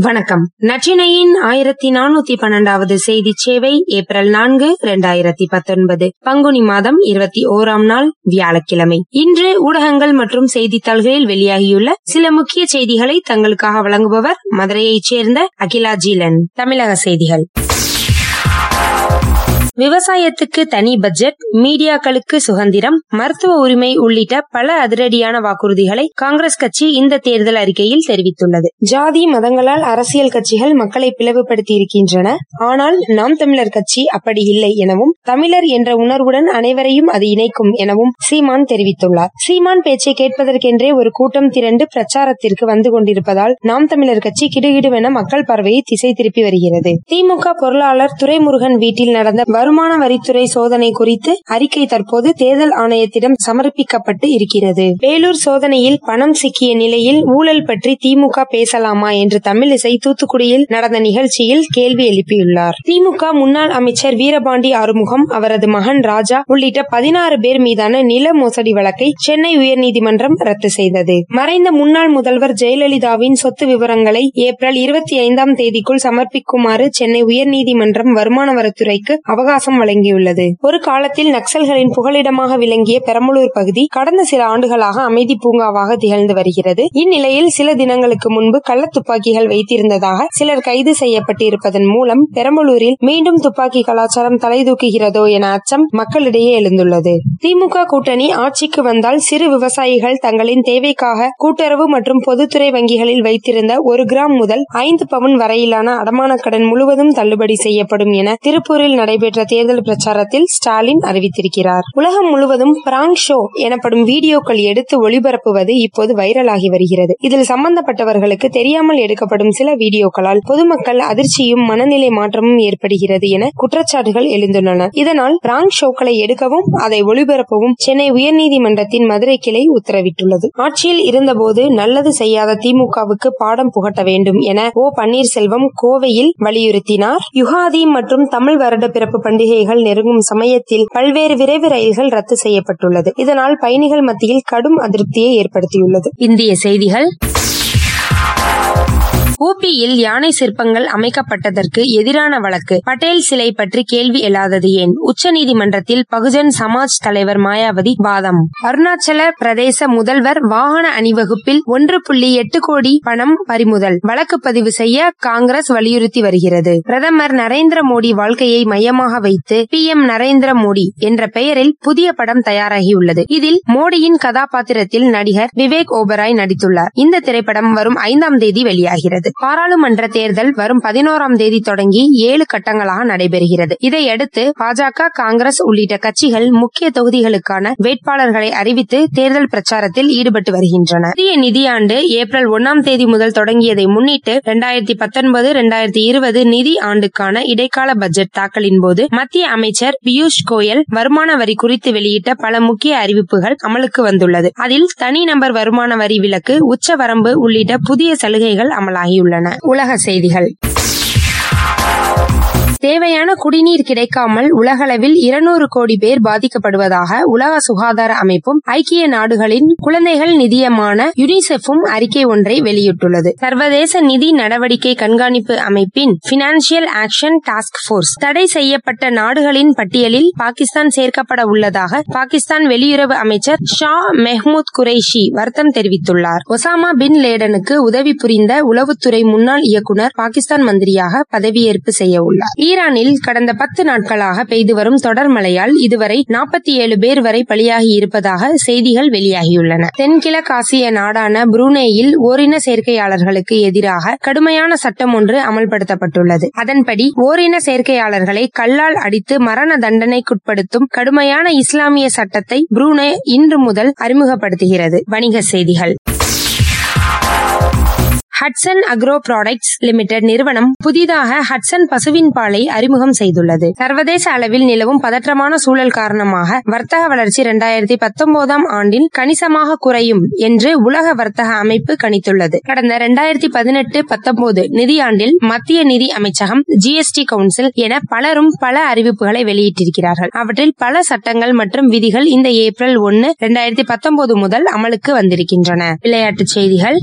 வணக்கம். நற்றினையின் ஆயிரத்தி நானூத்தி பன்னெண்டாவது செய்தி சேவை ஏப்ரல் நான்கு இரண்டாயிரத்தி பத்தொன்பது. பங்குனி மாதம் இருபத்தி ஓராம் நாள் வியாழக்கிழமை. இன்று ஊடகங்கள் மற்றும் செய்தித்தாள்களில் வெளியாகியுள்ள சில முக்கிய செய்திகளை தங்களுக்காக வழங்குபவர் மதுரையைச் சேர்ந்த அகிலா ஜீலன் தமிழக செய்திகள். விவசாயத்துக்கு தனி பட்ஜெட் மீடியாக்களுக்கு சுதந்திரம் மருத்துவ உரிமை உள்ளிட்ட பல அதிரடியான வாக்குறுதிகளை காங்கிரஸ் கட்சி இந்த தேர்தல் அறிக்கையில் தெரிவித்துள்ளது. ஜாதி மதங்களால் அரசியல் கட்சிகள் மக்களை பிளவுபடுத்தி இருக்கின்றன ஆனால் நாம் தமிழர் கட்சி அப்படி இல்லை எனவும் தமிழர் என்ற உணர்வுடன் அனைவரையும் அது இணைக்கும் எனவும் சீமான் தெரிவித்துள்ளார். சீமான் பேச்சை கேட்பதற்கென்றே ஒரு கூட்டம் திரண்டு பிரச்சாரத்திற்கு வந்து கொண்டிருப்பதால் நாம் தமிழர் கட்சி கிடுகிடுவென மக்கள் பார்வையை திசை திருப்பி வருகிறது. திமுக பொருளாளர் துரைமுருகன் வீட்டில் நடந்த வருமான வரித்துறை சோதனை குறித்து அறிக்கை தற்போது தேர்தல் ஆணையத்திடம் சமர்ப்பிக்கப்பட்டு இருக்கிறது. வேலூர் சோதனையில் பணம் சிக்கிய நிலையில் ஊழல் பற்றி திமுக பேசலாமா என்று தமிழிசை தூத்துக்குடியில் நடந்த நிகழ்ச்சியில் கேள்வி எழுப்பியுள்ளார். திமுக முன்னாள் அமைச்சர் வீரபாண்டி ஆறுமுகம் அவரது மகன் ராஜா உள்ளிட்ட பதினாறு பேர் மீதான நில மோசடி வழக்கை சென்னை உயர்நீதிமன்றம் ரத்து செய்தது. மறைந்த முன்னாள் முதல்வர் ஜெயலலிதாவின் சொத்து விவரங்களை ஏப்ரல் இருபத்தி ஐந்தாம் தேதிக்குள் சமர்ப்பிக்குமாறு சென்னை உயர்நீதிமன்றம் வருமான வரித்துறைக்கு அவகாசம் வழங்கியுள்ளது. ஒரு காலத்தில் நக்சல்களின் புகலிடமாக விளங்கிய பெரம்பலூர் பகுதி கடந்த சில ஆண்டுகளாக அமைதி பூங்காவாக திகழ்ந்து வருகிறது. இந்நிலையில் சில தினங்களுக்கு முன்பு கள்ள துப்பாக்கிகள் வைத்திருந்ததாக சிலர் கைது செய்யப்பட்டிருப்பதன் மூலம் பெரம்பலூரில் மீண்டும் துப்பாக்கி கலாச்சாரம் தலைதூக்குகிறதோ என அச்சம் மக்களிடையே எழுந்துள்ளது. திமுக கூட்டணி ஆட்சிக்கு வந்தால் சிறு விவசாயிகள் தங்களின் தேவைக்காக கூட்டுறவு மற்றும் பொதுத்துறை வங்கிகளில் வைத்திருந்த ஒரு கிராம் முதல் ஐந்து பவுன் வரையிலான அடமான கடன் முழுவதும் தள்ளுபடி செய்யப்படும் என திருப்பூரில் நடைபெற்ற தேர்தல் பிரச்சாரத்தில் ஸ்டாலின் அறிவித்திருக்கிறார். உலகம் முழுவதும் பிராங்க் ஷோ எனப்படும் வீடியோக்கள் எடுத்து ஒளிபரப்புவது இப்போது வைரலாகி வருகிறது. இதில் சம்பந்தப்பட்டவர்களுக்கு தெரியாமல் எடுக்கப்படும் சில வீடியோக்களால் பொதுமக்கள் அதிர்ச்சியும் மனநிலை மாற்றமும் ஏற்படுகிறது என குற்றச்சாட்டுகள் எழுந்துள்ளன. இதனால் பிராங்க் ஷோக்களை எடுக்கவும் அதை ஒளிபரப்பவும் சென்னை உயர்நீதிமன்றத்தின் மதுரை கிளை உத்தரவிட்டுள்ளது. ஆட்சியில் இருந்தபோது நல்லது செய்யாத திமுகவுக்கு பாடம் புகட்ட வேண்டும் என ஓ பன்னீர்செல்வம் கோவையில் வலியுறுத்தினார். யுகாதி மற்றும் தமிழ் வருட பிறப்பு பண்டிகைகள் நெருங்கும் சமயத்தில் பல்வேறு விரைவு ரயில்கள் ரத்து செய்யப்பட்டுள்ளது. இதனால் பயணிகள் மத்தியில் கடும் அதிருப்தியை ஏற்படுத்தியுள்ளது. இந்திய செய்திகள். ஊபியில் யானை சிற்பங்கள் அமைக்கப்பட்டதற்கு எதிரான வழக்கு. பட்டேல் சிலை பற்றி கேள்வி எழாதது ஏன்? உச்சநீதிமன்றத்தில் பகுஜன் சமாஜ் தலைவர் மாயாவதி வாதம். அருணாச்சல பிரதேச முதல்வர் வாகன அணிவகுப்பில் ஒன்று புள்ளி எட்டு கோடி பணம் பறிமுதல். வழக்கு பதிவு செய்ய காங்கிரஸ் வலியுறுத்தி வருகிறது. பிரதமர் நரேந்திர மோடி வாழ்க்கையை மையமாக வைத்து பி எம் நரேந்திர மோடி என்ற பெயரில் புதிய படம் தயாராகியுள்ளது. இதில் மோடியின் கதாபாத்திரத்தில் நடிகர் விவேக் ஓபராய் நடித்துள்ளார். இந்த திரைப்படம் வரும் ஐந்தாம் தேதி வெளியாகிறது. பாராளுமன்ற தேர்தல் வரும் பதினோராம் தேதி தொடங்கி ஏழு கட்டங்களாக நடைபெறுகிறது. இதையடுத்து பாஜக காங்கிரஸ் உள்ளிட்ட கட்சிகள் முக்கிய தொகுதிகளுக்கான வேட்பாளர்களை அறிவித்து தேர்தல் பிரச்சாரத்தில் ஈடுபட்டு வருகின்றன. புதிய நிதியாண்டு ஏப்ரல் ஒன்னாம் தேதி முதல் தொடங்கியதை முன்னிட்டு இரண்டாயிரத்தி பத்தொன்பது இரண்டாயிரத்தி இருபது நிதி ஆண்டுக்கான இடைக்கால பட்ஜெட் தாக்கலின் போது மத்திய அமைச்சர் பியூஷ் கோயல் வருமான வரி குறித்து வெளியிட்ட பல முக்கிய அறிவிப்புகள் அமலுக்கு வந்துள்ளது. அதில் தனிநபர் வருமான வரி விலக்கு உச்சவரம்பு உள்ளிட்ட புதிய சலுகைகள் அமலாகி உள்ளன உலக செய்திகள். தேவையான குடிநீர் கிடைக்காமல் உலகளவில் இருநூறு கோடி பேர் பாதிக்கப்படுவதாக உலக சுகாதார அமைப்பும் ஐக்கிய நாடுகளின் குழந்தைகள் நிதியமான யுனிசெஃபும் அறிக்கை ஒன்றை வெளியிட்டுள்ளது. சர்வதேச நிதி நடவடிக்கை கண்காணிப்பு அமைப்பின் பினான்சியல் ஆக்ஷன் டாஸ்க் போர்ஸ் தடை செய்யப்பட்ட நாடுகளின் பட்டியலில் பாகிஸ்தான் சேர்க்கப்பட உள்ளதாக பாகிஸ்தான் வெளியுறவு அமைச்சர் ஷா மெஹ்மூத் குரேஷி வருத்தம் தெரிவித்துள்ளார். ஒசாமா பின் லேடனுக்கு உதவி புரிந்த உளவுத்துறை முன்னாள் இயக்குநர் பாகிஸ்தான் மந்திரியாக பதவியேற்பு செய்ய உள்ளார் ஈரானில் கடந்த பத்து நாட்களாக பெய்து வரும் தொடர் மழையால் இதுவரை நாற்பத்தி ஏழு பேர் வரை பலியாகி இருப்பதாக செய்திகள் வெளியாகியுள்ளன. தென்கிழக்காசிய நாடான புரூனேயில் ஓரின சேர்க்கையாளர்களுக்கு எதிராக கடுமையான சட்டம் ஒன்று அமல்படுத்தப்பட்டுள்ளது. அதன்படி ஓரின சேர்க்கையாளர்களை கல்லால் அடித்து மரண தண்டனைக்குட்படுத்தும் கடுமையான இஸ்லாமிய சட்டத்தை புரூனே இன்று முதல் அறிமுகப்படுத்துகிறது. வணிக செய்திகள். ஹட்சன் அக்ரோ ப்ராடக்ட்ஸ் லிமிடெட் நிறுவனம் புதிதாக ஹட்சன் பசுவின் பாலை அறிமுகம் செய்துள்ளது. சர்வதேச அளவில் நிலவும் பதற்றமான சூழல் காரணமாக வர்த்தக வளர்ச்சி இரண்டாயிரத்தி பத்தொன்பதாம் ஆண்டில் கணிசமாக குறையும் என்று உலக வர்த்தக அமைப்பு கணித்துள்ளது. கடந்த இரண்டாயிரத்தி பதினெட்டு பத்தொன்பது நிதியாண்டில் மத்திய நிதி அமைச்சகம் ஜிஎஸ்டி கவுன்சில் என பலரும் பல அறிவிப்புகளை வெளியிட்டிருக்கிறார்கள். அவற்றில் பல சட்டங்கள் மற்றும் விதிகள் இந்த ஏப்ரல் ஒன்னு இரண்டாயிரத்தி பத்தொன்பது முதல் அமலுக்கு வந்திருக்கின்றன. விளையாட்டுச் செய்திகள்.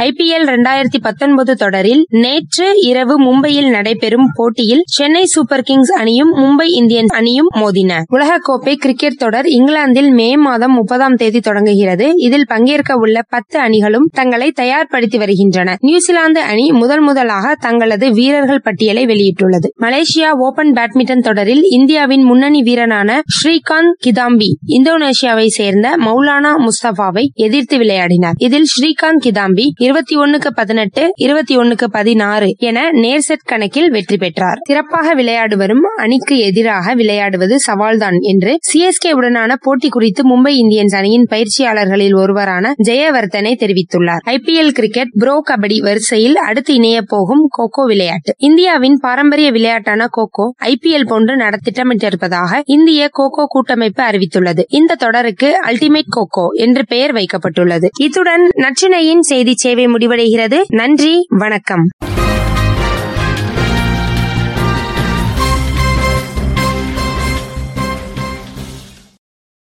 ஐபிஎல் இரண்டாயிரத்தி பத்தொன்பது தொடரில் நேற்று இரவு மும்பையில் நடைபெறும் போட்டியில் சென்னை சூப்பர் கிங்ஸ் அணியும் மும்பை இந்தியன்ஸ் அணியும் மோதின. உலகக்கோப்பை கிரிக்கெட் தொடர் இங்கிலாந்தில் மே மாதம் முப்பதாம் தேதி தொடங்குகிறது. இதில் பங்கேற்க உள்ள பத்து அணிகளும் தங்களை தயார்படுத்தி வருகின்றன. நியூசிலாந்து அணி முதல் முதலாக தங்களது வீரர்கள் பட்டியலை வெளியிட்டுள்ளது. மலேசியா ஓபன் பேட்மிண்டன் தொடரில் இந்தியாவின் முன்னணி வீரனான ஸ்ரீகாந்த் கிதாம்பி இந்தோனேஷியாவை சேர்ந்த மௌலானா முஸ்தபாவை எதிர்த்து விளையாடினார். இதில் ஸ்ரீகாந்த் கிதாம்பி இருபத்தி ஒன்னுக்கு பதினெட்டு இருபத்தி ஒன்னுக்கு பதினாறு என நேர்செட் கணக்கில் வெற்றி பெற்றார். சிறப்பாக விளையாடு வரும் அணிக்கு எதிராக விளையாடுவது சவால்தான் என்று சிஎஸ்கே உடனான போட்டி குறித்து மும்பை இந்தியன்ஸ் அணியின் பயிற்சியாளர்களில் ஒருவரான ஜெயவர்தனை தெரிவித்துள்ளார். ஐபிஎல் கிரிக்கெட் ப்ரோ கபடி வரிசையில் அடுத்து இணைய போகும் கோகோ விளையாட்டு. இந்தியாவின் பாரம்பரிய விளையாட்டான கோகோ ஐபிஎல் போன்று நட திட்டமிட்டிருப்பதாக இந்திய கோகோ கூட்டமைப்பு அறிவித்துள்ளது. இந்த தொடருக்கு அல்டிமேட் கோகோ என்று பெயர் வைக்கப்பட்டுள்ளது. இத்துடன் நச்சினையின் செய்தி சேவை முடிவடைகிறது. நன்றி வணக்கம்.